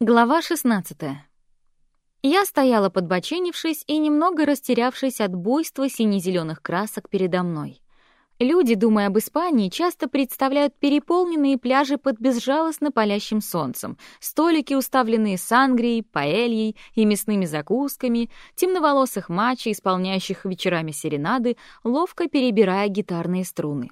Глава 16. Я стояла подбоченившись и немного растерявшись от буйства сине-зелёных красок передо мной. Люди, думая об Испании, часто представляют переполненные пляжи под безжалостно палящим солнцем, столики, уставленные сангрией, паэльей и мясными закусками, темноволосых мачо, исполняющих вечерами серенады, ловко перебирая гитарные струны.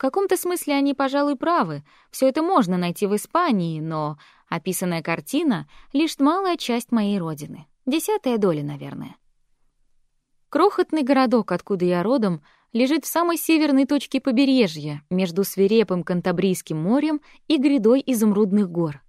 В каком-то смысле они, пожалуй, правы. Все это можно найти в Испании, но описанная картина — лишь малая часть моей родины. Десятая доля, наверное. Крохотный городок, откуда я родом, лежит в самой северной точке побережья, между свирепым Кантабрийским морем и грядой изумрудных гор.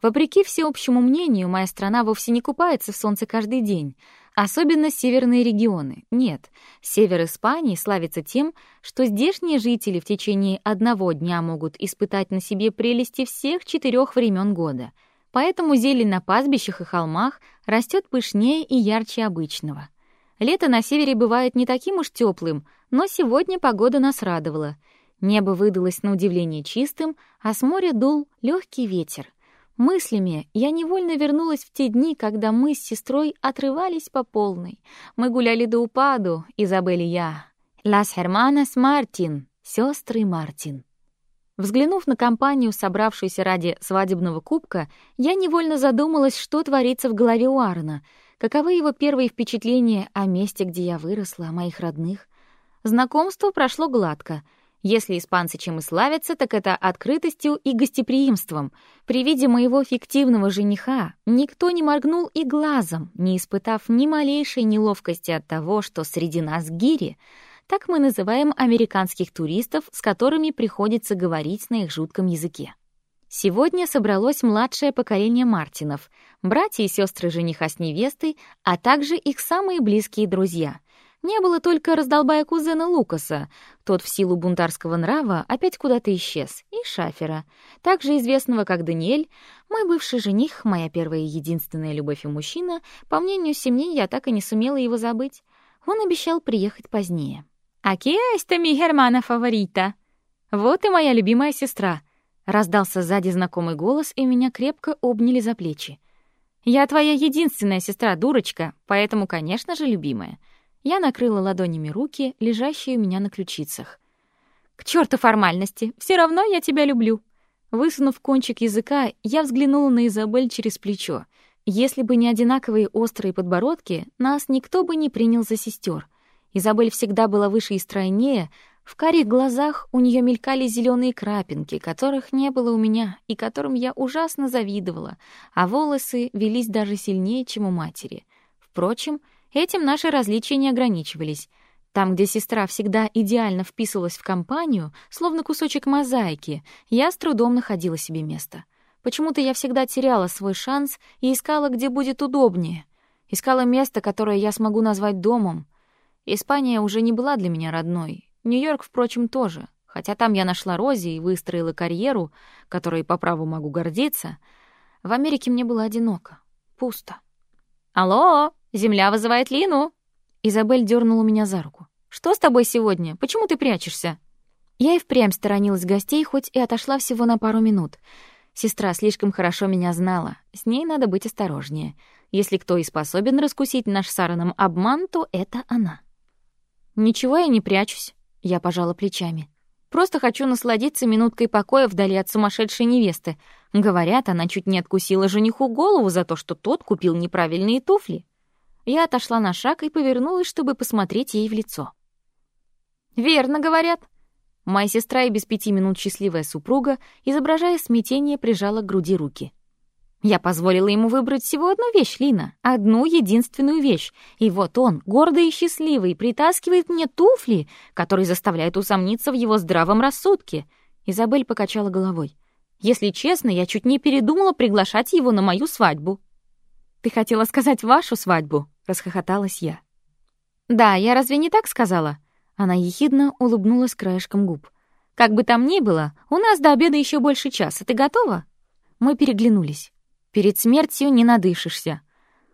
Вопреки всеобщему мнению, моя страна вовсе не купается в солнце каждый день — Особенно северные регионы. Нет, север Испании славится тем, что здешние жители в течение одного дня могут испытать на себе прелести всех четырех времен года. Поэтому зелень на пастбищах и холмах растет пышнее и ярче обычного. Лето на севере бывает не таким уж теплым, но сегодня погода нас радовала. Небо выдалось на удивление чистым, а с моря дул легкий ветер — Мыслями я невольно вернулась в те дни, когда мы с сестрой отрывались по полной. Мы гуляли до упаду, Изабель и я. «Las hermanas Мартин», сестры Мартин. Взглянув на компанию, собравшуюся ради свадебного кубка, я невольно задумалась, что творится в голове у Аарона, каковы его первые впечатления о месте, где я выросла, о моих родных. Знакомство прошло гладко — если испанцы чем и славятся, так это открытостью и гостеприимством. При виде моего фиктивного жениха никто не моргнул и глазом, не испытав ни малейшей неловкости от того, что среди нас гири, так мы называем американских туристов, с которыми приходится говорить на их жутком языке. Сегодня собралось младшее поколение Мартинов, братья и сестры жениха с невестой, а также их самые близкие друзья — не было только раздолбая кузена Лукаса. Тот в силу бунтарского нрава опять куда-то исчез. И Шафера, также известного как Даниэль, мой бывший жених, моя первая и единственная любовь и мужчина, по мнению семьи, я так и не сумела его забыть. Он обещал приехать позднее. «Аки эста ми Германа фаворита!» «Вот и моя любимая сестра!» Раздался сзади знакомый голос, и меня крепко обняли за плечи. «Я твоя единственная сестра, дурочка, поэтому, конечно же, любимая». Я накрыла ладонями руки, лежащие у меня на ключицах. «К черту формальности! Все равно я тебя люблю!» Высунув кончик языка, я взглянула на Изабель через плечо. Если бы не одинаковые острые подбородки, нас никто бы не принял за сестер. Изабель всегда была выше и стройнее, в карих глазах у нее мелькали зеленые крапинки, которых не было у меня и которым я ужасно завидовала, а волосы велись даже сильнее, чем у матери. Впрочем, Этим наши различия не ограничивались. Там, где сестра всегда идеально вписывалась в компанию, словно кусочек мозаики, я с трудом находила себе место. Почему-то я всегда теряла свой шанс и искала, где будет удобнее. Искала место, которое я смогу назвать домом. Испания уже не была для меня родной. Нью-Йорк, впрочем, тоже. Хотя там я нашла Рози и выстроила карьеру, которой по праву могу гордиться. В Америке мне было одиноко, пусто. «Алло!» Земля вызывает Лину!» Изабель дернула меня за руку. «Что с тобой сегодня? Почему ты прячешься?» Я и впрямь сторонилась гостей, хоть и отошла всего на пару минут. Сестра слишком хорошо меня знала. С ней надо быть осторожнее. Если кто и способен раскусить наш с Аароном обман, то это она. «Ничего я не прячусь», — я пожала плечами. «Просто хочу насладиться минуткой покоя вдали от сумасшедшей невесты. Говорят, она чуть не откусила жениху голову за то, что тот купил неправильные туфли». Я отошла на шаг и повернулась, чтобы посмотреть ей в лицо. «Верно, говорят». Моя сестра и без пяти минут счастливая супруга, изображая смятение, прижала к груди руки. Я позволила ему выбрать всего одну вещь, Лина, одну единственную вещь. И вот он, гордый и счастливый, притаскивает мне туфли, которые заставляют усомниться в его здравом рассудке. Изабель покачала головой. Если честно, я чуть не передумала приглашать его на мою свадьбу. «Ты хотела сказать вашу свадьбу?» — расхохоталась я. «Да, я разве не так сказала?» Она ехидно улыбнулась краешком губ. «Как бы там ни было, у нас до обеда еще больше часа. Ты готова?» Мы переглянулись. «Перед смертью не надышишься».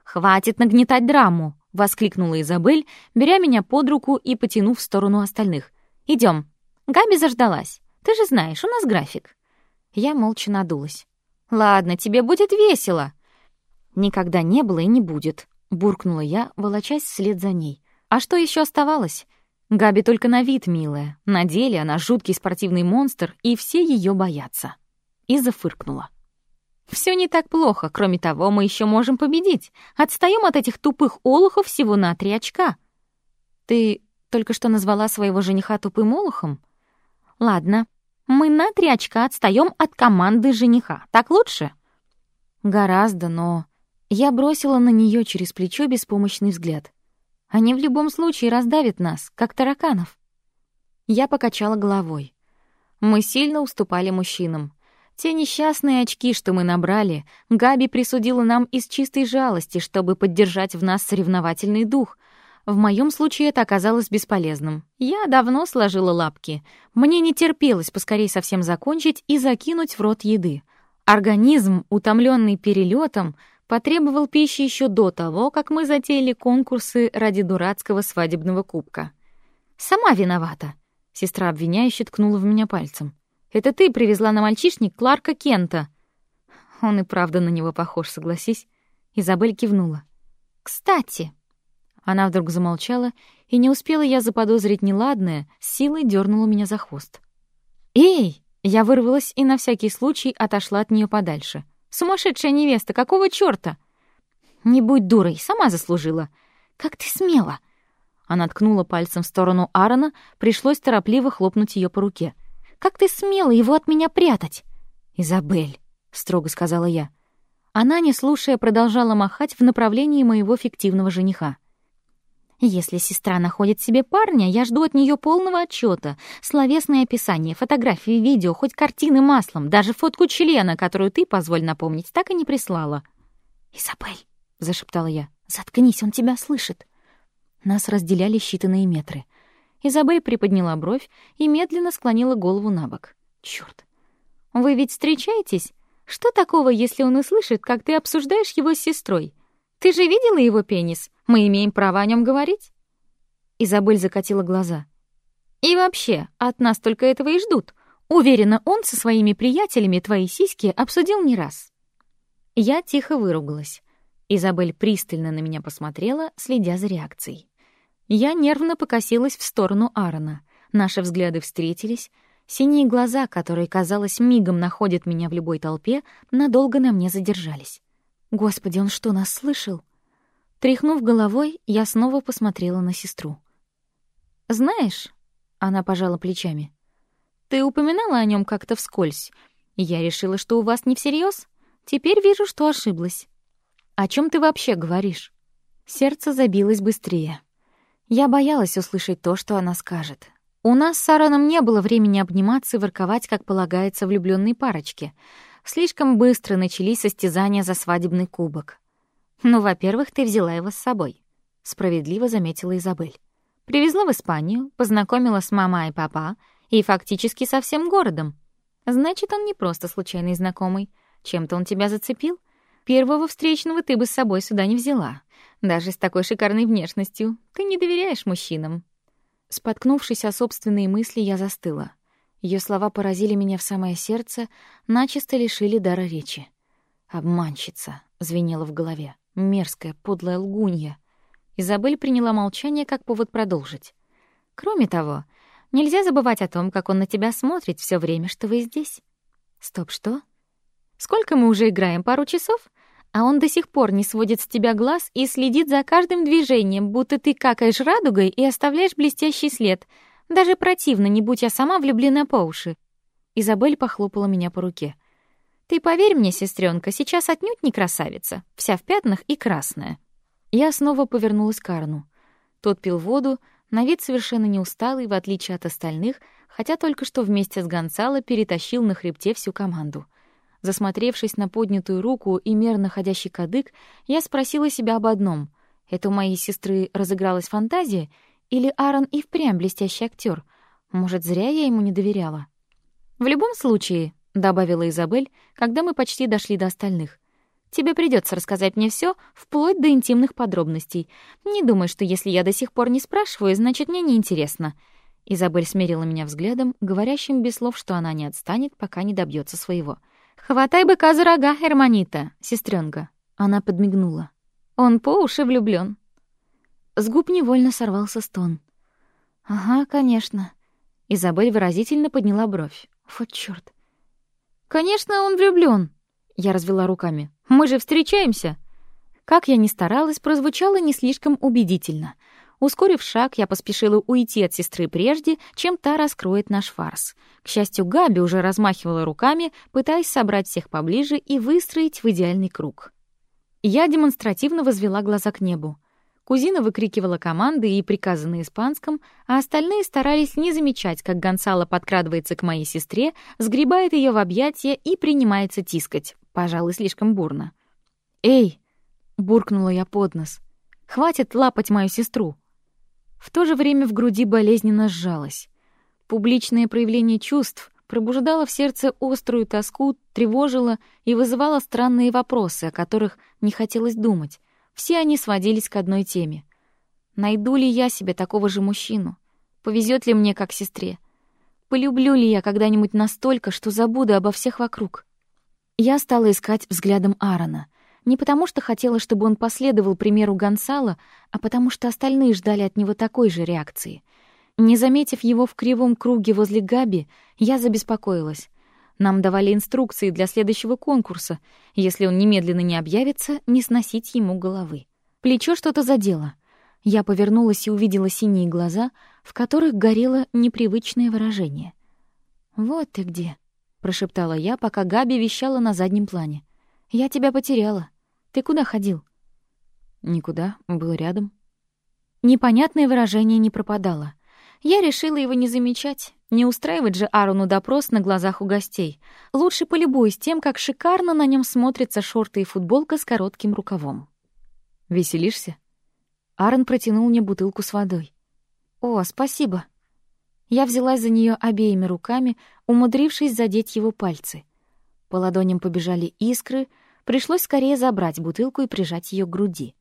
«Хватит нагнетать драму!» — воскликнула Изабель, беря меня под руку и потянув в сторону остальных. Идем. Габи заждалась. Ты же знаешь, у нас график». Я молча надулась. Ладно, тебе будет весело. Никогда не было и не будет, буркнула я, волочась вслед за ней. А что еще оставалось? Габи только на вид милая, на деле она жуткий спортивный монстр, и все ее боятся. И зафыркнула. Все не так плохо, кроме того, мы еще можем победить. Отстаем от этих тупых олухов всего на три очка. Ты только что назвала своего жениха тупым олухом? Ладно, мы на три очка отстаем от команды жениха. Так лучше? Гораздо, но... Я бросила на нее через плечо беспомощный взгляд. Они в любом случае раздавят нас, как тараканов. Я покачала головой. Мы сильно уступали мужчинам. Те несчастные очки, что мы набрали, Габи присудила нам из чистой жалости, чтобы поддержать в нас соревновательный дух. В моем случае это оказалось бесполезным. Я давно сложила лапки. Мне не терпелось поскорей совсем закончить и закинуть в рот еды. Организм, утомленный перелетом, потребовал пищи еще до того, как мы затеяли конкурсы ради дурацкого свадебного кубка. «Сама виновата», — сестра обвиняюще ткнула в меня пальцем. «Это ты привезла на мальчишник Кларка Кента». Он и правда на него похож, согласись. Изабель кивнула. «Кстати...» Она вдруг замолчала, и не успела я заподозрить неладное, с силой дернула меня за хвост. «Эй!» Я вырвалась и на всякий случай отошла от нее подальше — Сумасшедшая невеста, какого чёрта? Не будь дурой, сама заслужила. Как ты смела? Она ткнула пальцем в сторону Аарона, пришлось торопливо хлопнуть её по руке. Как ты смела его от меня прятать? Изабель, строго сказала я. Она, не слушая, продолжала махать в направлении моего фиктивного жениха. Если сестра находит себе парня, я жду от нее полного отчета, словесное описание, фотографии, видео, хоть картины маслом, даже фотку члена, которую ты, позволь напомнить, так и не прислала. «Изабель», — зашептала я, — «заткнись, он тебя слышит». Нас разделяли считанные метры. Изабель приподняла бровь и медленно склонила голову на бок. Чёрт. Вы ведь встречаетесь? Что такого, если он услышит, как ты обсуждаешь его с сестрой? Ты же видела его пенис? Мы имеем право о нем говорить?» Изабель закатила глаза. «И вообще, от нас только этого и ждут. Уверена, он со своими приятелями твои сиськи обсудил не раз». Я тихо выругалась. Изабель пристально на меня посмотрела, следя за реакцией. Я нервно покосилась в сторону Аарона. Наши взгляды встретились. Синие глаза, которые, казалось, мигом находят меня в любой толпе, надолго на мне задержались. Господи, он что, нас слышал? Тряхнув головой, я снова посмотрела на сестру. «Знаешь...» — она пожала плечами. «Ты упоминала о нем как-то вскользь. Я решила, что у вас не всерьез. Теперь вижу, что ошиблась. О чем ты вообще говоришь?» Сердце забилось быстрее. Я боялась услышать то, что она скажет. У нас с Аароном не было времени обниматься и ворковать, как полагается влюбленной парочке. Слишком быстро начались состязания за свадебный кубок. «Ну, во-первых, ты взяла его с собой», — справедливо заметила Изабель. «Привезла в Испанию, познакомила с мамой и папа и фактически со всем городом. Значит, он не просто случайный знакомый. Чем-то он тебя зацепил. Первого встречного ты бы с собой сюда не взяла. Даже с такой шикарной внешностью. Ты не доверяешь мужчинам». Споткнувшись о собственные мысли, я застыла. Ее слова поразили меня в самое сердце, начисто лишили дара речи. «Обманщица», — звенело в голове. Мерзкая, подлая лгунья. Изабель приняла молчание как повод продолжить. Кроме того, нельзя забывать о том, как он на тебя смотрит все время, что вы здесь. Стоп, что? Сколько мы уже играем? Пару часов? А он до сих пор не сводит с тебя глаз и следит за каждым движением, будто ты какаешь радугой и оставляешь блестящий след. Даже противно, не будь я сама влюблена по уши. Изабель похлопала меня по руке. Ты поверь мне, сестренка, сейчас отнюдь не красавица, вся в пятнах и красная. Я снова повернулась к Арну. Тот пил воду, на вид совершенно не усталый, в отличие от остальных, хотя только что вместе с Гонсало перетащил на хребте всю команду. Засмотревшись на поднятую руку и мерно ходящий кадык, я спросила себя об одном. Это у моей сестры разыгралась фантазия, или Аарон и впрямь блестящий актер? Может, зря я ему не доверяла? В любом случае, — добавила Изабель, когда мы почти дошли до остальных. «Тебе придется рассказать мне все, вплоть до интимных подробностей. Не думай, что если я до сих пор не спрашиваю, значит, мне неинтересно». Изабель смерила меня взглядом, говорящим без слов, что она не отстанет, пока не добьется своего. «Хватай быка за рога, Эрманита, сестренка. Она подмигнула. «Он по уши влюблён». С губ невольно сорвался стон. «Ага, конечно». Изабель выразительно подняла бровь. «Вот чёрт». «Конечно, он влюблён», — я развела руками. «Мы же встречаемся». Как я ни старалась, прозвучало не слишком убедительно — Ускорив шаг, я поспешила уйти от сестры прежде, чем та раскроет наш фарс. К счастью, Габи уже размахивала руками, пытаясь собрать всех поближе и выстроить в идеальный круг. Я демонстративно возвела глаза к небу. Кузина выкрикивала команды и приказы на испанском, а остальные старались не замечать, как Гонсало подкрадывается к моей сестре, сгребает ее в объятия и принимается тискать, пожалуй, слишком бурно. «Эй!» — буркнула я под нос. «Хватит лапать мою сестру!» В то же время в груди болезненно сжалось. Публичное проявление чувств пробуждало в сердце острую тоску, тревожило и вызывало странные вопросы, о которых не хотелось думать. Все они сводились к одной теме. Найду ли я себе такого же мужчину? Повезет ли мне как сестре? Полюблю ли я когда-нибудь настолько, что забуду обо всех вокруг? Я стала искать взглядом Аарона — не потому что хотела, чтобы он последовал примеру Гонсала, а потому что остальные ждали от него такой же реакции. Не заметив его в кривом круге возле Габи, я забеспокоилась. Нам давали инструкции для следующего конкурса. Если он немедленно не объявится, не сносить ему головы. Плечо что-то задело. Я повернулась и увидела синие глаза, в которых горело непривычное выражение. «Вот ты где», — прошептала я, пока Габи вещала на заднем плане. «Я тебя потеряла». Ты куда ходил?» «Никуда, был рядом». Непонятное выражение не пропадало. Я решила его не замечать, не устраивать же Аарону допрос на глазах у гостей. Лучше полюбуюсь тем, как шикарно на нем смотрятся шорты и футболка с коротким рукавом. «Веселишься?» Аарон протянул мне бутылку с водой. «О, спасибо». Я взялась за нее обеими руками, умудрившись задеть его пальцы. По ладоням побежали искры, Пришлось скорее забрать бутылку и прижать ее к груди.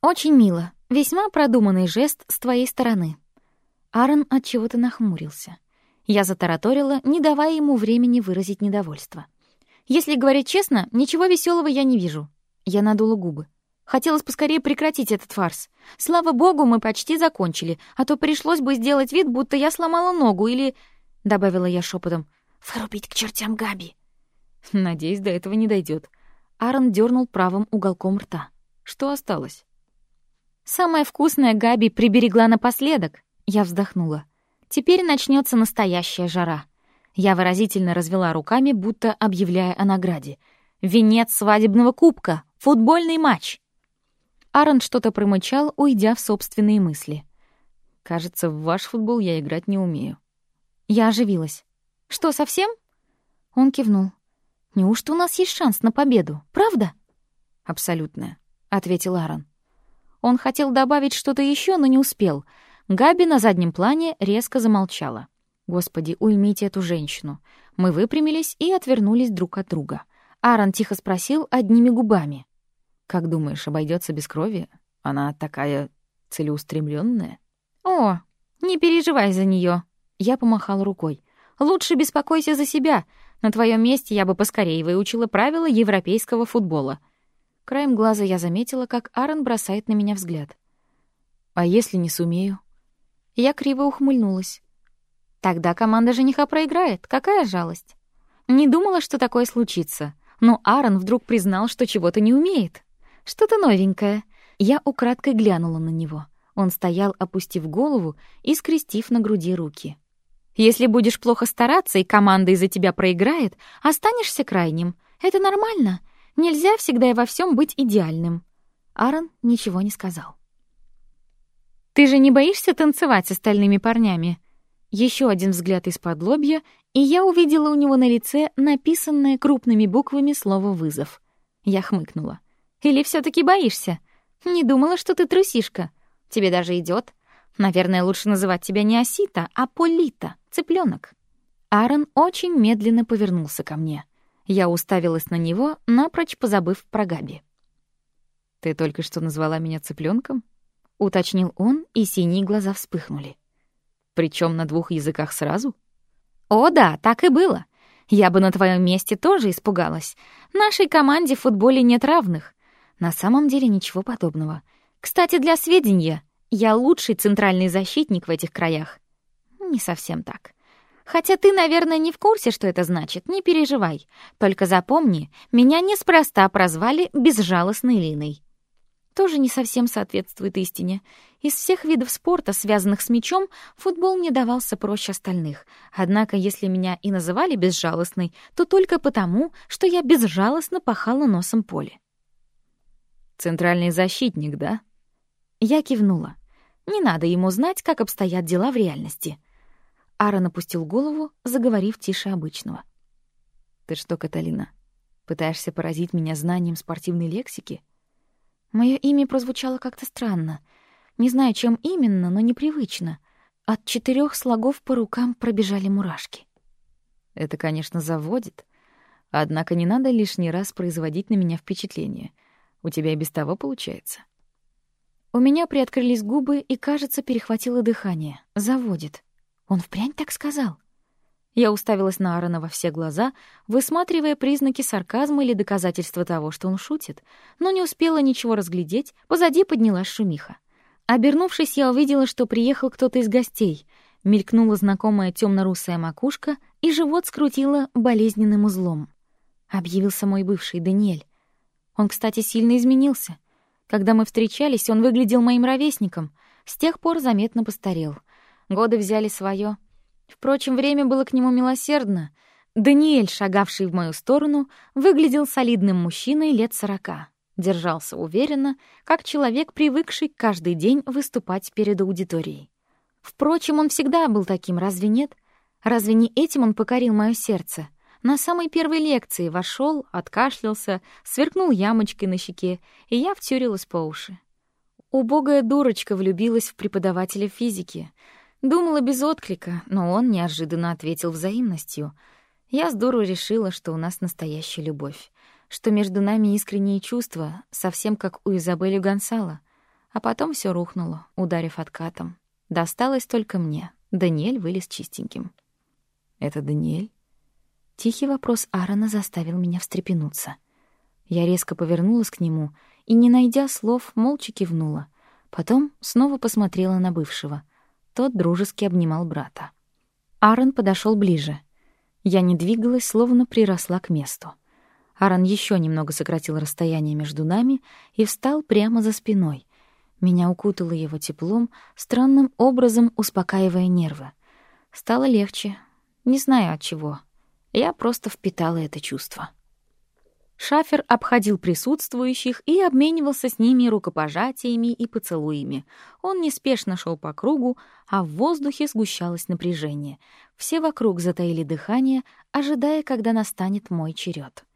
«Очень мило. Весьма продуманный жест с твоей стороны». Аарон от чего-то нахмурился. Я затараторила, не давая ему времени выразить недовольство. «Если говорить честно, ничего веселого я не вижу». Я надула губы. Хотелось поскорее прекратить этот фарс. Слава богу, мы почти закончили, а то пришлось бы сделать вид, будто я сломала ногу или... Добавила я шепотом. «Вырубить к чертям Габи». Надеюсь, до этого не дойдет. Аарон дернул правым уголком рта. Что осталось? Самое вкусное Габи приберегла напоследок. Я вздохнула. Теперь начнется настоящая жара. Я выразительно развела руками, будто объявляя о награде. Венец свадебного кубка, футбольный матч. Аарон что-то промычал, уйдя в собственные мысли. Кажется, в ваш футбол я играть не умею. Я оживилась. Что, совсем? Он кивнул. Неужто у нас есть шанс на победу, правда? Абсолютно, ответил Аарон. Он хотел добавить что-то еще, но не успел. Габи на заднем плане резко замолчала. Господи, уймите эту женщину. Мы выпрямились и отвернулись друг от друга. Аарон тихо спросил одними губами: "Как думаешь, обойдется без крови? Она такая целеустремленная. О, не переживай за нее. Я помахал рукой. Лучше беспокойся за себя. На твоем месте я бы поскорее выучила правила европейского футбола. Краем глаза я заметила, как Аарон бросает на меня взгляд. А если не сумею? Я криво ухмыльнулась. Тогда команда жениха проиграет. Какая жалость. Не думала, что такое случится. Но Аарон вдруг признал, что чего-то не умеет. Что-то новенькое. Я украдкой глянула на него. Он стоял, опустив голову и скрестив на груди руки. Если будешь плохо стараться и команда из-за тебя проиграет, останешься крайним. Это нормально. Нельзя всегда и во всем быть идеальным. Аарон ничего не сказал. Ты же не боишься танцевать с остальными парнями? Еще один взгляд из-под лобья, и я увидела у него на лице написанное крупными буквами слово вызов. Я хмыкнула. Или все таки боишься? Не думала, что ты трусишка. Тебе даже идет. Наверное, лучше называть тебя не Осита, а Полита, цыпленок. Аарон очень медленно повернулся ко мне. Я уставилась на него, напрочь позабыв про Габи. «Ты только что назвала меня цыпленком? Уточнил он, и синие глаза вспыхнули. Причем на двух языках сразу? О да, так и было. Я бы на твоем месте тоже испугалась. Нашей команде в футболе нет равных. На самом деле ничего подобного. Кстати, для сведения, я лучший центральный защитник в этих краях. Не совсем так. Хотя ты, наверное, не в курсе, что это значит, не переживай. Только запомни, меня неспроста прозвали безжалостной Линой тоже не совсем соответствует истине. Из всех видов спорта, связанных с мячом, футбол мне давался проще остальных. Однако, если меня и называли безжалостной, то только потому, что я безжалостно пахала носом поле. «Центральный защитник, да?» Я кивнула. Не надо ему знать, как обстоят дела в реальности. Аарон опустил голову, заговорив тише обычного. «Ты что, Каталина, пытаешься поразить меня знанием спортивной лексики?» Мое имя прозвучало как-то странно. Не знаю, чем именно, но непривычно. От четырех слогов по рукам пробежали мурашки. Это, конечно, заводит. Однако не надо лишний раз производить на меня впечатление. У тебя и без того получается. У меня приоткрылись губы и, кажется, перехватило дыхание. Заводит. Он впрямь так сказал. Я уставилась на Аарона во все глаза, высматривая признаки сарказма или доказательства того, что он шутит, но не успела ничего разглядеть, позади поднялась шумиха. Обернувшись, я увидела, что приехал кто-то из гостей. Мелькнула знакомая темно-русая макушка, и живот скрутило болезненным узлом. Объявился мой бывший Даниэль. Он, кстати, сильно изменился. Когда мы встречались, он выглядел моим ровесником. С тех пор заметно постарел. Годы взяли свое — Впрочем, время было к нему милосердно. Даниэль, шагавший в мою сторону, выглядел солидным мужчиной лет сорока. Держался уверенно, как человек, привыкший каждый день выступать перед аудиторией. Впрочем, он всегда был таким, разве нет? Разве не этим он покорил мое сердце? На самой первой лекции вошел, откашлялся, сверкнул ямочкой на щеке, и я втюрилась по уши. Убогая дурочка влюбилась в преподавателя физики — Думала без отклика, но он неожиданно ответил взаимностью. Я с дуру решила, что у нас настоящая любовь, что между нами искренние чувства, совсем как у Изабели Гонсало. А потом все рухнуло, ударив откатом. Досталось только мне. Даниэль вылез чистеньким. «Это Даниэль?» Тихий вопрос Аарона заставил меня встрепенуться. Я резко повернулась к нему и, не найдя слов, молча кивнула. Потом снова посмотрела на бывшего — тот дружески обнимал брата. Аарон подошел ближе. Я не двигалась, словно приросла к месту. Аарон еще немного сократил расстояние между нами и встал прямо за спиной. Меня укутало его теплом, странным образом успокаивая нервы. Стало легче. Не знаю от чего. Я просто впитала это чувство. Шафер обходил присутствующих и обменивался с ними рукопожатиями и поцелуями. Он неспешно шел по кругу, а в воздухе сгущалось напряжение. Все вокруг затаили дыхание, ожидая, когда настанет мой черед.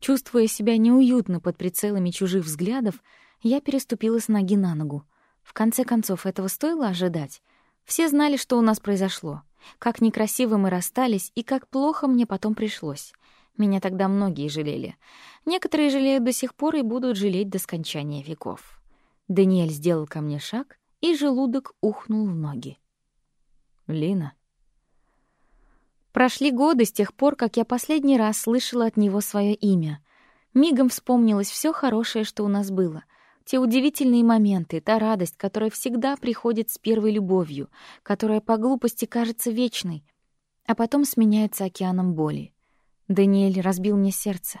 Чувствуя себя неуютно под прицелами чужих взглядов, я переступила с ноги на ногу. В конце концов, этого стоило ожидать. Все знали, что у нас произошло, как некрасиво мы расстались и как плохо мне потом пришлось. Меня тогда многие жалели. Некоторые жалеют до сих пор и будут жалеть до скончания веков. Даниэль сделал ко мне шаг, и желудок ухнул в ноги. «Лина». Прошли годы с тех пор, как я последний раз слышала от него свое имя. Мигом вспомнилось все хорошее, что у нас было. Те удивительные моменты, та радость, которая всегда приходит с первой любовью, которая по глупости кажется вечной, а потом сменяется океаном боли. Даниэль разбил мне сердце.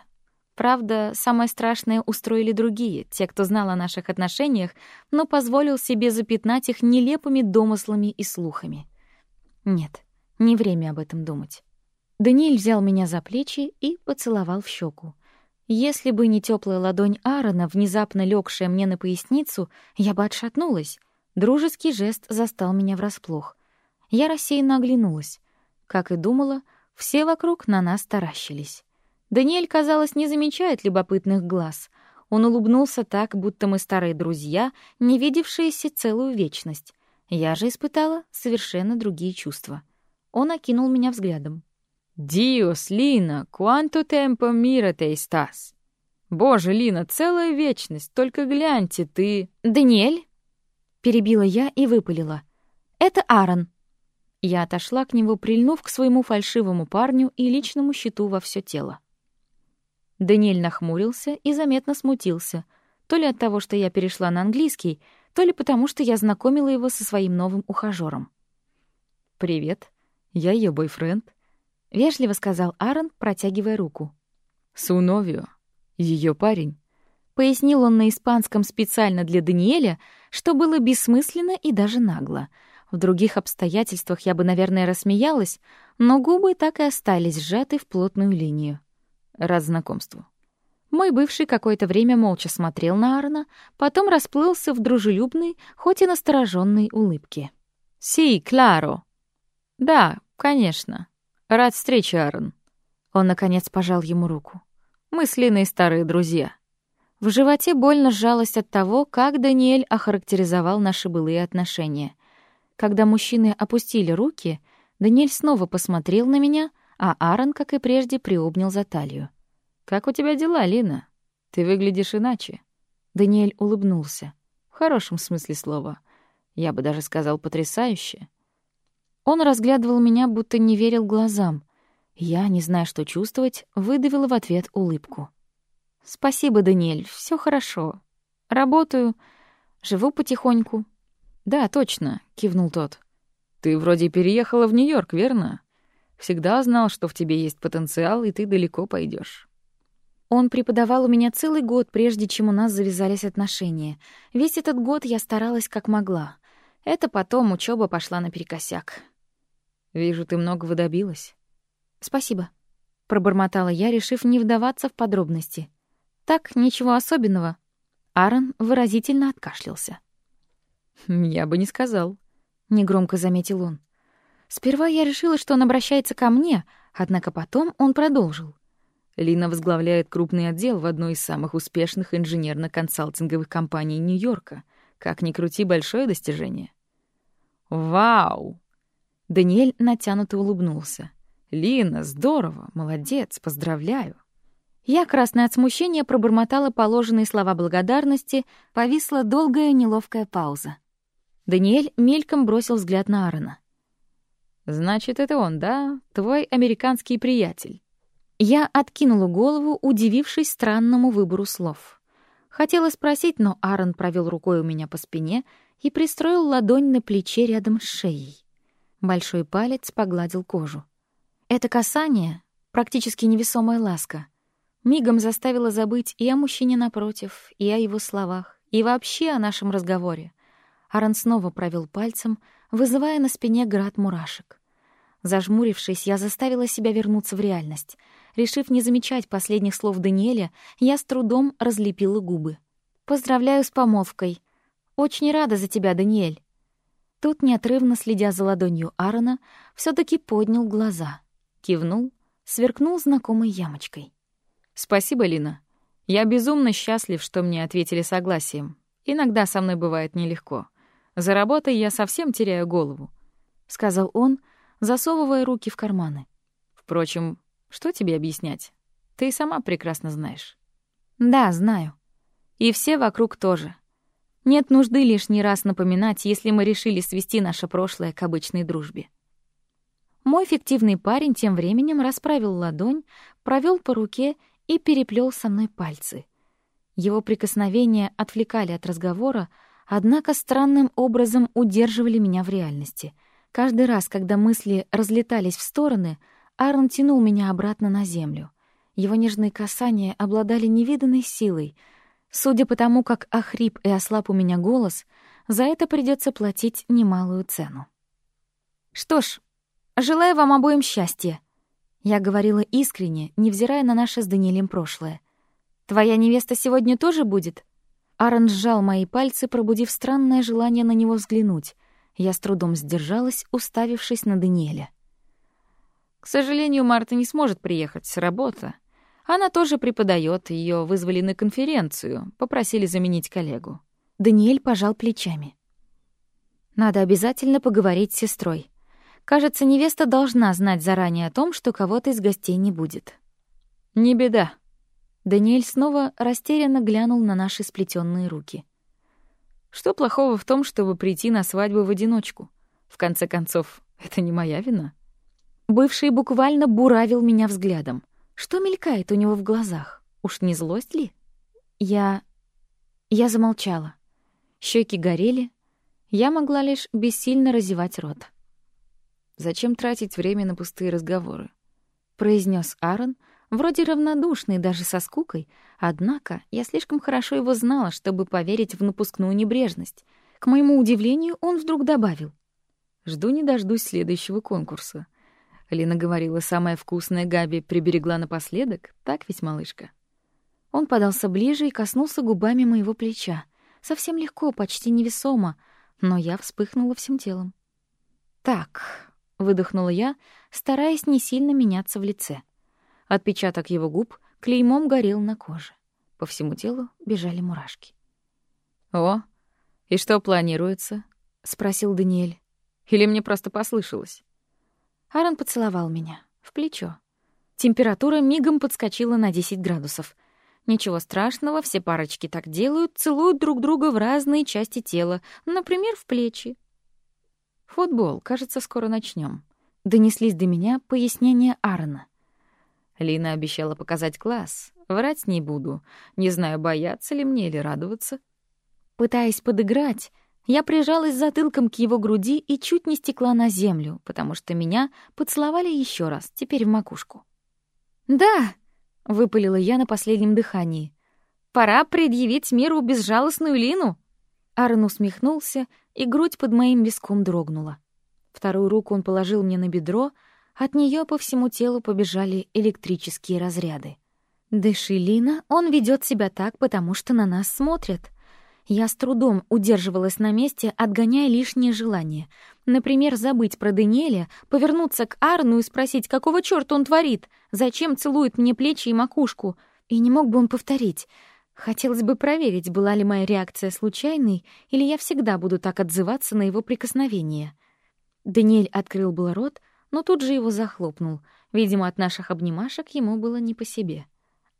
Правда, самое страшное устроили другие, те, кто знал о наших отношениях, но позволил себе запятнать их нелепыми домыслами и слухами. Нет, не время об этом думать. Даниэль взял меня за плечи и поцеловал в щеку. Если бы не теплая ладонь Аарона, внезапно легшая мне на поясницу, я бы отшатнулась. Дружеский жест застал меня врасплох. Я рассеянно оглянулась. Как и думала, все вокруг на нас таращились. Даниэль, казалось, не замечает любопытных глаз. Он улыбнулся так, будто мы старые друзья, не видевшиеся целую вечность. Я же испытала совершенно другие чувства. Он окинул меня взглядом. «Диос, Лина, quanto tempo mira te estás?» «Боже, Лина, целая вечность, только гляньте, ты...» «Даниэль?» — перебила я и выпалила. «Это Аарон». Я отошла к нему, прильнув к своему фальшивому парню и личному щиту во все тело. Даниэль нахмурился и заметно смутился, то ли от того, что я перешла на английский, то ли потому, что я знакомила его со своим новым ухажёром. «Привет, я ее бойфренд», — вежливо сказал Аарон, протягивая руку. «Суновио, ее парень», — пояснил он на испанском специально для Даниэля, что было бессмысленно и даже нагло. В других обстоятельствах я бы, наверное, рассмеялась, но губы так и остались сжаты в плотную линию. Рад знакомству. Мой бывший какое-то время молча смотрел на Аарона, потом расплылся в дружелюбной, хоть и настороженной улыбке. «Си, кларо!» «Да, конечно. Рад встрече, Аарон». Он, наконец, пожал ему руку. «Мы с Линой старые друзья». В животе больно сжалось от того, как Даниэль охарактеризовал наши былые отношения. Когда мужчины опустили руки, Даниэль снова посмотрел на меня, а Аарон, как и прежде, приобнял за талию. «Как у тебя дела, Лина? Ты выглядишь иначе». Даниэль улыбнулся. В хорошем смысле слова. Я бы даже сказал, потрясающе. Он разглядывал меня, будто не верил глазам. Я, не зная, что чувствовать, выдавила в ответ улыбку. «Спасибо, Даниэль, все хорошо. Работаю, живу потихоньку». «Да, точно», — кивнул тот. «Ты вроде переехала в Нью-Йорк, верно? Всегда знал, что в тебе есть потенциал, и ты далеко пойдешь. Он преподавал у меня целый год, прежде чем у нас завязались отношения. Весь этот год я старалась как могла. Это потом учёба пошла наперекосяк. «Вижу, ты многого добилась». «Спасибо», — пробормотала я, решив не вдаваться в подробности. «Так, ничего особенного». Аарон выразительно откашлялся. «Я бы не сказал», — негромко заметил он. Сперва я решила, что он обращается ко мне, однако потом он продолжил. Лина возглавляет крупный отдел в одной из самых успешных инженерно-консалтинговых компаний Нью-Йорка. Как ни крути, большое достижение. Вау! Даниэль натянуто улыбнулся. Лина, здорово, молодец, поздравляю. Я, красная от смущения, пробормотала положенные слова благодарности, повисла долгая неловкая пауза. Даниэль мельком бросил взгляд на Аарона. «Значит, это он, да? Твой американский приятель?» Я откинула голову, удивившись странному выбору слов. Хотела спросить, но Аарон провел рукой у меня по спине и пристроил ладонь на плече рядом с шеей. Большой палец погладил кожу. Это касание, практически невесомая ласка, мигом заставило забыть и о мужчине напротив, и о его словах, и вообще о нашем разговоре. Аарон снова провел пальцем, вызывая на спине град мурашек. Зажмурившись, я заставила себя вернуться в реальность — Решив не замечать последних слов Даниэля, я с трудом разлепила губы. «Поздравляю с помолвкой. Очень рада за тебя, Даниэль». Тут, неотрывно следя за ладонью Аарона, все таки поднял глаза, кивнул, сверкнул знакомой ямочкой. «Спасибо, Лина. Я безумно счастлив, что мне ответили согласием. Иногда со мной бывает нелегко. За работой я совсем теряю голову», — сказал он, засовывая руки в карманы. «Впрочем, что тебе объяснять? Ты сама прекрасно знаешь. Да, знаю. И все вокруг тоже. Нет нужды лишний раз напоминать, если мы решили свести наше прошлое к обычной дружбе. Мой фиктивный парень тем временем расправил ладонь, провел по руке и переплел со мной пальцы. Его прикосновения отвлекали от разговора, однако странным образом удерживали меня в реальности. Каждый раз, когда мысли разлетались в стороны — Аарон тянул меня обратно на землю. Его нежные касания обладали невиданной силой. Судя по тому, как охрип и ослаб у меня голос, за это придется платить немалую цену. «Что ж, желаю вам обоим счастья», — я говорила искренне, невзирая на наше с Даниэлем прошлое. «Твоя невеста сегодня тоже будет?» Аарон сжал мои пальцы, пробудив странное желание на него взглянуть. Я с трудом сдержалась, уставившись на Даниэля. К сожалению, Марта не сможет приехать с работы. Она тоже преподает, ее вызвали на конференцию, попросили заменить коллегу. Даниэль пожал плечами. Надо обязательно поговорить с сестрой. Кажется, невеста должна знать заранее о том, что кого-то из гостей не будет. Не беда. Даниэль снова растерянно глянул на наши сплетенные руки. Что плохого в том, чтобы прийти на свадьбу в одиночку? В конце концов, Это не моя вина. Бывший буквально буравил меня взглядом. Что мелькает у него в глазах? Уж не злость ли? Я... Я замолчала. Щеки горели. Я могла лишь бессильно разевать рот. «Зачем тратить время на пустые разговоры?» — произнес Аарон, вроде равнодушный даже со скукой, однако я слишком хорошо его знала, чтобы поверить в напускную небрежность. К моему удивлению, он вдруг добавил. «Жду не дождусь следующего конкурса. Лина говорила, самая вкусная Габи приберегла напоследок, так ведь, малышка? Он подался ближе и коснулся губами моего плеча. Совсем легко, почти невесомо, но я вспыхнула всем телом. «Так», — выдохнула я, стараясь не сильно меняться в лице. Отпечаток его губ клеймом горел на коже. По всему телу бежали мурашки. «О, и что планируется?» — спросил Даниэль. «Или мне просто послышалось?» Аарон поцеловал меня в плечо. Температура мигом подскочила на 10 градусов. Ничего страшного, все парочки так делают, целуют друг друга в разные части тела, например, в плечи. Футбол, кажется, скоро начнем. Донеслись до меня пояснения Аарона. Лина обещала показать класс. Врать не буду. Не знаю, бояться ли мне или радоваться. Пытаясь подыграть, я прижалась затылком к его груди и чуть не стекла на землю, потому что меня поцеловали еще раз, теперь в макушку. «Да!» — выпалила я на последнем дыхании. «Пора предъявить миру безжалостную Лину!» Аарон усмехнулся, и грудь под моим виском дрогнула. Вторую руку он положил мне на бедро, от нее по всему телу побежали электрические разряды. «Дыши, Лина, он ведет себя так, потому что на нас смотрят. Я с трудом удерживалась на месте, отгоняя лишние желания. Например, забыть про Даниэля, повернуться к Арну и спросить, какого чёрта он творит, зачем целует мне плечи и макушку. И не мог бы он повторить. Хотелось бы проверить, была ли моя реакция случайной, или я всегда буду так отзываться на его прикосновение. Даниэль открыл был рот, но тут же его захлопнул. Видимо, от наших обнимашек ему было не по себе.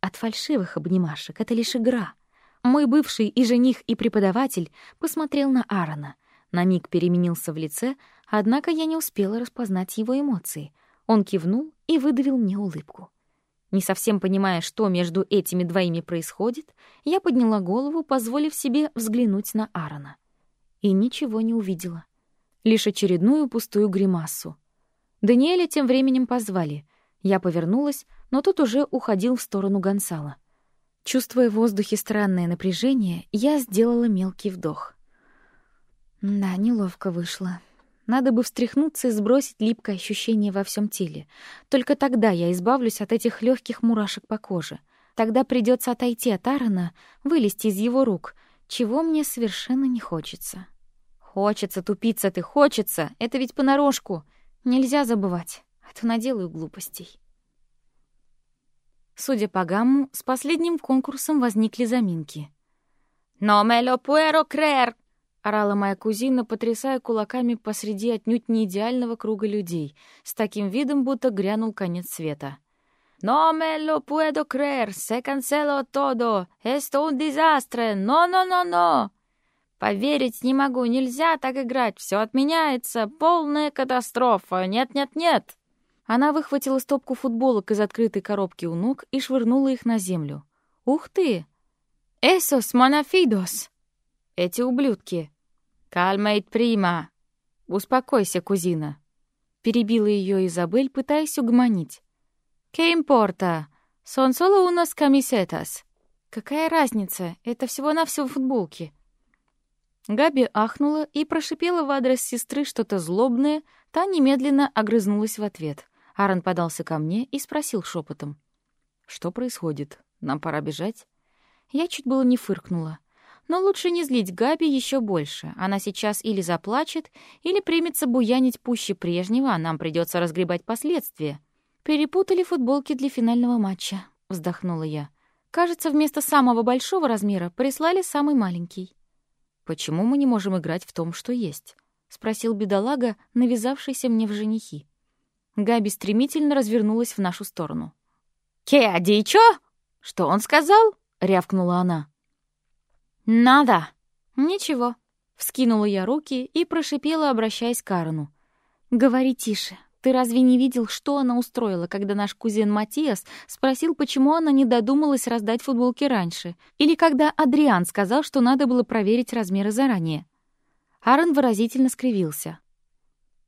От фальшивых обнимашек — это лишь игра — мой бывший и жених, и преподаватель посмотрел на Аарона. На миг переменился в лице, однако я не успела распознать его эмоции. Он кивнул и выдавил мне улыбку. Не совсем понимая, что между этими двоими происходит, я подняла голову, позволив себе взглянуть на Аарона. И ничего не увидела. Лишь очередную пустую гримасу. Даниэля тем временем позвали. Я повернулась, но тот уже уходил в сторону Гонсала. Чувствуя в воздухе странное напряжение, я сделала мелкий вдох. Да, неловко вышло. Надо бы встряхнуться и сбросить липкое ощущение во всем теле. Только тогда я избавлюсь от этих легких мурашек по коже. Тогда придется отойти от Аарона, вылезти из его рук, чего мне совершенно не хочется. Хочется, тупиться ты, хочется. Это ведь понарошку. Нельзя забывать, а то наделаю глупостей. Судя по гамму, с последним конкурсом возникли заминки. «Но me puedo creer!» — орала моя кузина, потрясая кулаками посреди отнюдь не идеального круга людей, с таким видом, будто грянул конец света. «No me lo puedo creer! Se canceló todo! Esto un desastre! No-no-no-no!» «Поверить не могу, нельзя так играть, все отменяется, полная катастрофа! Нет-нет-нет!» Она выхватила стопку футболок из открытой коробки у ног и швырнула их на землю. «Ух ты! Эсос монофидос!» «Эти ублюдки!» «Кальмейт прима!» «Успокойся, кузина!» Перебила ее Изабель, пытаясь угомонить. «Ке импорта? Сон соло унос камисетас!» «Какая разница? Это всего-навсего футболки!» Габи ахнула и прошипела в адрес сестры что-то злобное, та немедленно огрызнулась в ответ. Аарон подался ко мне и спросил шепотом: «Что происходит? Нам пора бежать?» Я чуть было не фыркнула. Но лучше не злить Габи еще больше. Она сейчас или заплачет, или примется буянить пуще прежнего, а нам придется разгребать последствия. «Перепутали футболки для финального матча», — вздохнула я. «Кажется, вместо самого большого размера прислали самый маленький». «Почему мы не можем играть в том, что есть?» — спросил бедолага, навязавшийся мне в женихи. Габи стремительно развернулась в нашу сторону. «Ке, дичо? Что он сказал?» — рявкнула она. «Надо!» «Ничего», — вскинула я руки и прошипела, обращаясь к Карену. «Говори тише. Ты разве не видел, что она устроила, когда наш кузен Матиас спросил, почему она не додумалась раздать футболки раньше? Или когда Адриан сказал, что надо было проверить размеры заранее?» Аарон выразительно скривился.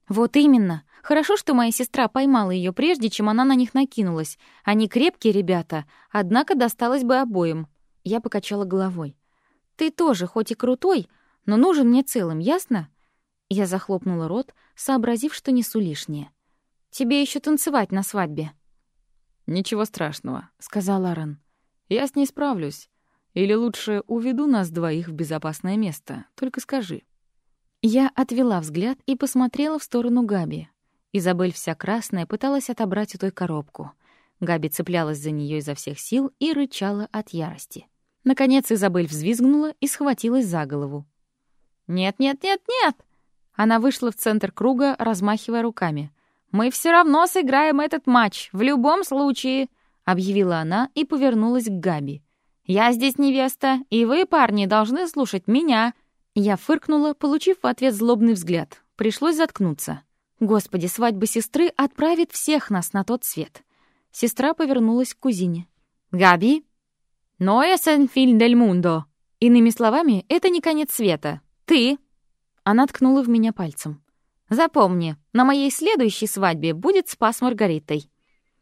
«Вот именно. Хорошо, что моя сестра поймала ее прежде, чем она на них накинулась. Они крепкие ребята, однако досталось бы обоим». Я покачала головой. «Ты тоже, хоть и крутой, но нужен мне целым, ясно?» Я захлопнула рот, сообразив, что несу лишнее. «Тебе еще танцевать на свадьбе». «Ничего страшного», — сказал Аарон. «Я с ней справлюсь. Или лучше уведу нас двоих в безопасное место. Только скажи». Я отвела взгляд и посмотрела в сторону Габи. Изабель вся красная пыталась отобрать у той коробку. Габи цеплялась за нее изо всех сил и рычала от ярости. Наконец Изабель взвизгнула и схватилась за голову. «Нет, нет, нет, нет!» Она вышла в центр круга, размахивая руками. «Мы все равно сыграем этот матч, в любом случае!» — объявила она и повернулась к Габи. «Я здесь невеста, и вы, парни, должны слушать меня!» Я фыркнула, получив в ответ злобный взгляд. Пришлось заткнуться. Господи, свадьба сестры отправит всех нас на тот свет. Сестра повернулась к кузине. «Габи?» «Но fin del mundo!» Иными словами, это не конец света. Ты она ткнула в меня пальцем. «Запомни, на моей следующей свадьбе будет спа с Маргаритой».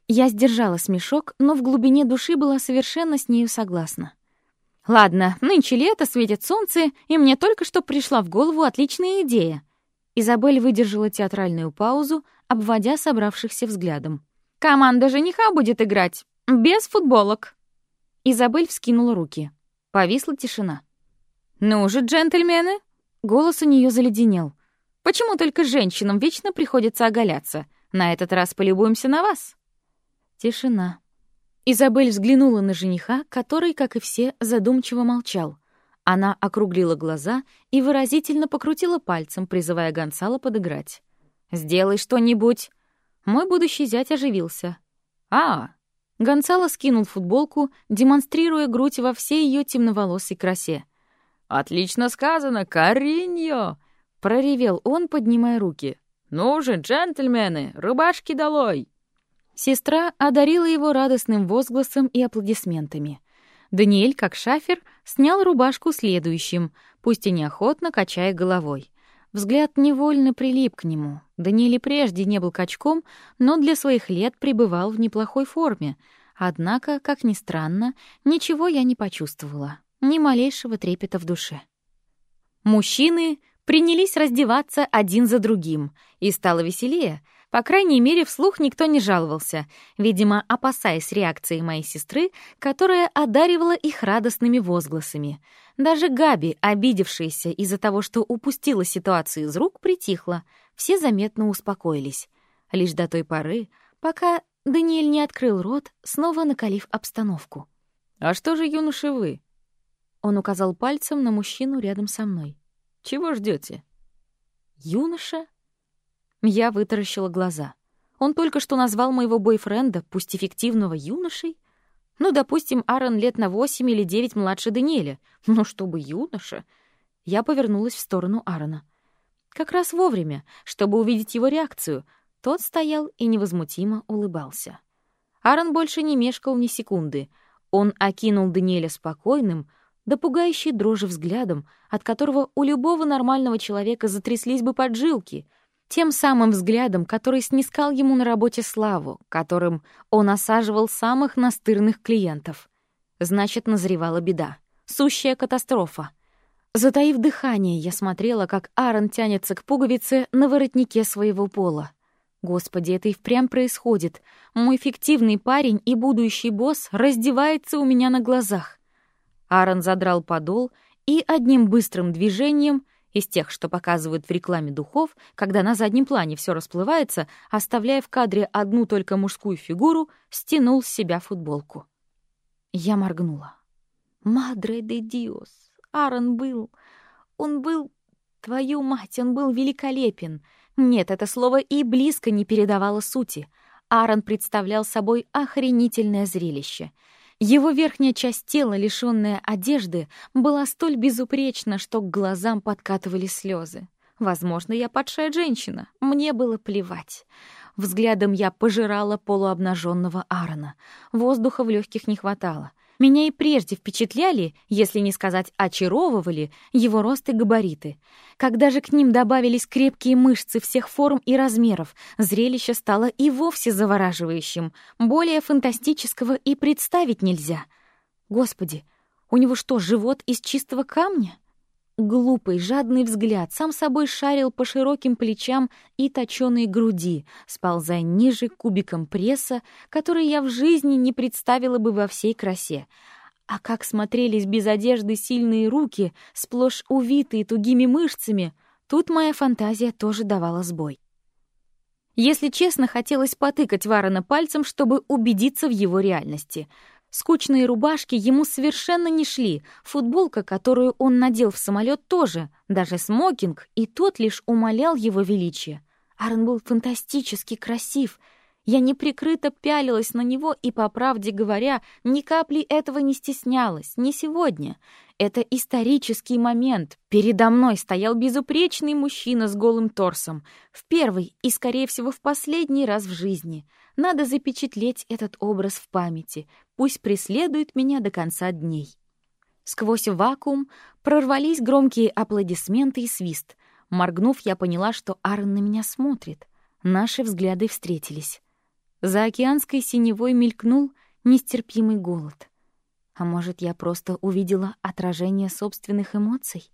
Я сдержала смешок, но в глубине души была совершенно с нею согласна. «Ладно, нынче лето, светит солнце, и мне только что пришла в голову отличная идея». Изабель выдержала театральную паузу, обводя собравшихся взглядом. «Команда жениха будет играть без футболок». Изабель вскинула руки. Повисла тишина. «Ну же, джентльмены, Голос у нее заледенел. «Почему только женщинам вечно приходится оголяться? На этот раз полюбуемся на вас». Тишина. Изабель взглянула на жениха, который, как и все, задумчиво молчал. Она округлила глаза и выразительно покрутила пальцем, призывая Гонсала подыграть. «Сделай что-нибудь!» Мой будущий зять оживился. «А!» Гонсало скинул футболку, демонстрируя грудь во всей ее темноволосой красе. «Отлично сказано, Кариньо!» — проревел он, поднимая руки. «Ну же, джентльмены, рубашки долой!» Сестра одарила его радостным возгласом и аплодисментами. Даниэль, как шафер, снял рубашку следующим, пусть и неохотно качая головой. Взгляд невольно прилип к нему. Даниэль прежде не был качком, но для своих лет пребывал в неплохой форме. Однако, как ни странно, ничего я не почувствовала ни малейшего трепета в душе. Мужчины принялись раздеваться один за другим, и стало веселее. По крайней мере, вслух никто не жаловался, видимо, опасаясь реакции моей сестры, которая одаривала их радостными возгласами. Даже Габи, обидевшаяся из-за того, что упустила ситуацию из рук, притихла. Все заметно успокоились. Лишь до той поры, пока Даниэль не открыл рот, снова накалив обстановку. «А что же, юноши, вы? Он указал пальцем на мужчину рядом со мной. «Чего ждете? «Юноша?» Я вытаращила глаза. Он только что назвал моего бойфренда, пусть эффективного, юношей? Ну, допустим, Аарон лет на восемь или девять младше Даниэля. Но чтобы юноша... Я повернулась в сторону Аарона. Как раз вовремя, чтобы увидеть его реакцию. Тот стоял и невозмутимо улыбался. Аарон больше не мешкал ни секунды. Он окинул Даниэля спокойным, да пугающей дрожи взглядом, от которого у любого нормального человека затряслись бы поджилки, тем самым взглядом, который снискал ему на работе славу, которым он осаживал самых настырных клиентов. Значит, назревала беда. Сущая катастрофа. Затаив дыхание, я смотрела, как Аарон тянется к пуговице на воротнике своего пола. Господи, это и впрямь происходит. Мой фиктивный парень и будущий босс раздевается у меня на глазах. Аарон задрал подол и одним быстрым движением из тех, что показывают в рекламе духов, когда на заднем плане все расплывается, оставляя в кадре одну только мужскую фигуру, стянул с себя футболку. Я моргнула. «Мадре де Диос! Аарон был... Он был... Твою мать, он был великолепен! Нет, это слово и близко не передавало сути. Аарон представлял собой охренительное зрелище — его верхняя часть тела, лишённая одежды, была столь безупречна, что к глазам подкатывали слезы. Возможно, я падшая женщина. мне было плевать. Взглядом я пожирала полуобнаженного Аарона. Воздуха в легких не хватало. Меня и прежде впечатляли, если не сказать очаровывали, его рост и габариты. Когда же к ним добавились крепкие мышцы всех форм и размеров, зрелище стало и вовсе завораживающим. Более фантастического и представить нельзя. Господи, у него что, живот из чистого камня? Глупый, жадный взгляд сам собой шарил по широким плечам и точёной груди, сползая ниже кубиком пресса, который я в жизни не представила бы во всей красе. А как смотрелись без одежды сильные руки, сплошь увитые тугими мышцами, тут моя фантазия тоже давала сбой. Если честно, хотелось потыкать Варона пальцем, чтобы убедиться в его реальности — Скучные рубашки ему совершенно не шли, футболка, которую он надел в самолет, тоже, даже смокинг, и тот лишь умалял его величие. Аарон был фантастически красив. Я неприкрыто пялилась на него и, по правде говоря, ни капли этого не стеснялась, не сегодня. Это исторический момент. Передо мной стоял безупречный мужчина с голым торсом. В первый и, скорее всего, в последний раз в жизни — надо запечатлеть этот образ в памяти, пусть преследует меня до конца дней. Сквозь вакуум прорвались громкие аплодисменты и свист. Моргнув, я поняла, что Аарон на меня смотрит. Наши взгляды встретились. За океанской синевой мелькнул нестерпимый голод. А может, я просто увидела отражение собственных эмоций?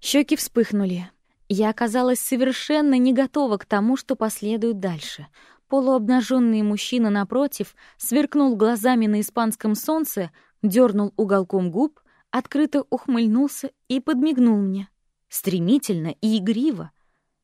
Щеки вспыхнули. Я оказалась совершенно не готова к тому, что последует дальше. Полуобнаженный мужчина напротив сверкнул глазами на испанском солнце, дернул уголком губ, открыто ухмыльнулся и подмигнул мне. Стремительно и игриво.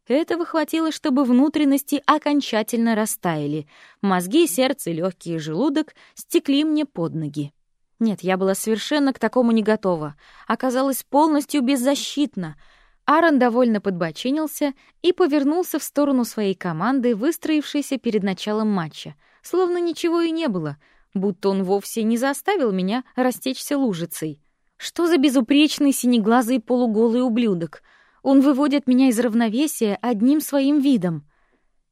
Этого хватило, чтобы внутренности окончательно растаяли. Мозги, сердце, легкий желудок стекли мне под ноги. Нет, я была совершенно к такому не готова. Оказалась полностью беззащитна — Аарон довольно подбочинился и повернулся в сторону своей команды, выстроившейся перед началом матча, словно ничего и не было, будто он вовсе не заставил меня растечься лужицей. Что за безупречный синеглазый полуголый ублюдок? Он выводит меня из равновесия одним своим видом.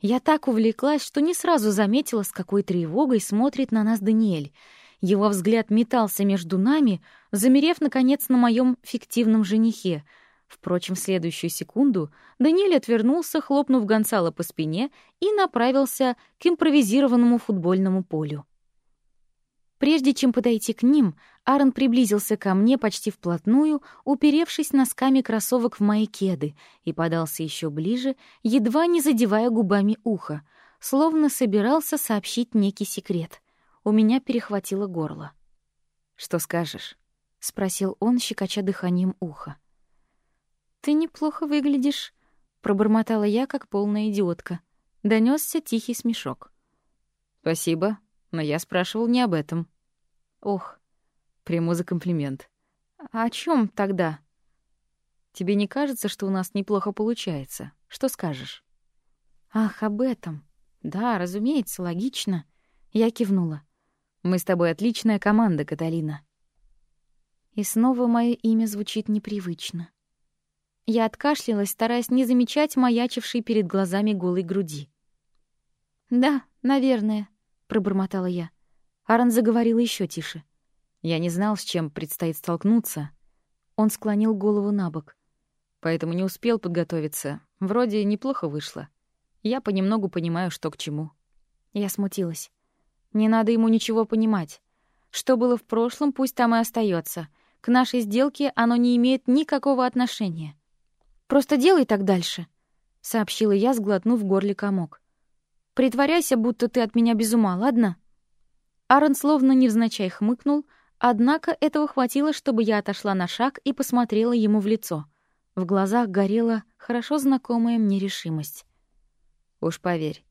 Я так увлеклась, что не сразу заметила, с какой тревогой смотрит на нас Даниэль. Его взгляд метался между нами, замерев, наконец, на моем фиктивном женихе — Впрочем, в следующую секунду Даниэль отвернулся, хлопнув Гонсало по спине, и направился к импровизированному футбольному полю. Прежде чем подойти к ним, Аарон приблизился ко мне почти вплотную, уперевшись носками кроссовок в мои кеды, и подался еще ближе, едва не задевая губами ухо, словно собирался сообщить некий секрет. У меня перехватило горло. «Что скажешь?» — спросил он, щекоча дыханием уха. «Ты неплохо выглядишь», — пробормотала я, как полная идиотка. Донесся тихий смешок. «Спасибо, но я спрашивал не об этом». «Ох». Приму за комплимент. «А о чем тогда?» «Тебе не кажется, что у нас неплохо получается? Что скажешь?» «Ах, об этом. Да, разумеется, логично». Я кивнула. «Мы с тобой отличная команда, Каталина». И снова мое имя звучит непривычно. Я откашлялась, стараясь не замечать маячившей перед глазами голой груди. «Да, наверное», — пробормотала я. Аарон заговорил еще тише. «Я не знал, с чем предстоит столкнуться». Он склонил голову на бок. «Поэтому не успел подготовиться. Вроде неплохо вышло. Я понемногу понимаю, что к чему». Я смутилась. «Не надо ему ничего понимать. Что было в прошлом, пусть там и остается. К нашей сделке оно не имеет никакого отношения». Просто делай так дальше», — сообщила я, сглотнув в горле комок. «Притворяйся, будто ты от меня без ума, ладно?» Аарон словно невзначай хмыкнул, однако этого хватило, чтобы я отошла на шаг и посмотрела ему в лицо. В глазах горела хорошо знакомая мне решимость. «Уж поверь,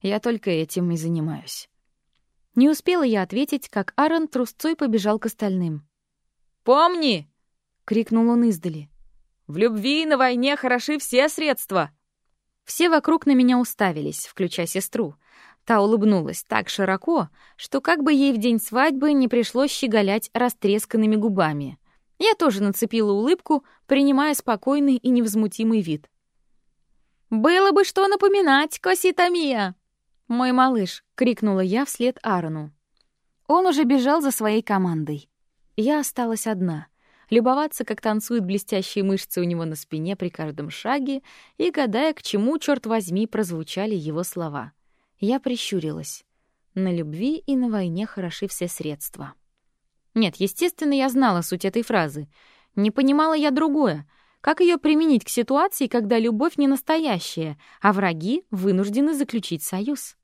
я только этим и занимаюсь». Не успела я ответить, как Аарон трусцой побежал к остальным. «Помни!» — крикнул он издали. В любви и на войне хороши все средства!» Все вокруг на меня уставились, включая сестру. Та улыбнулась так широко, что как бы ей в день свадьбы не пришлось щеголять растресканными губами. Я тоже нацепила улыбку, принимая спокойный и невозмутимый вид. «Было бы что напоминать, Косита Мия!» «Мой малыш!» — крикнула я вслед Аарону. Он уже бежал за своей командой. Я осталась одна — любоваться, как танцуют блестящие мышцы у него на спине при каждом шаге и гадая, к чему, черт возьми, прозвучали его слова. Я прищурилась. На любви и на войне хороши все средства. Нет, естественно, я знала суть этой фразы. Не понимала я другое. Как ее применить к ситуации, когда любовь не настоящая, а враги вынуждены заключить союз?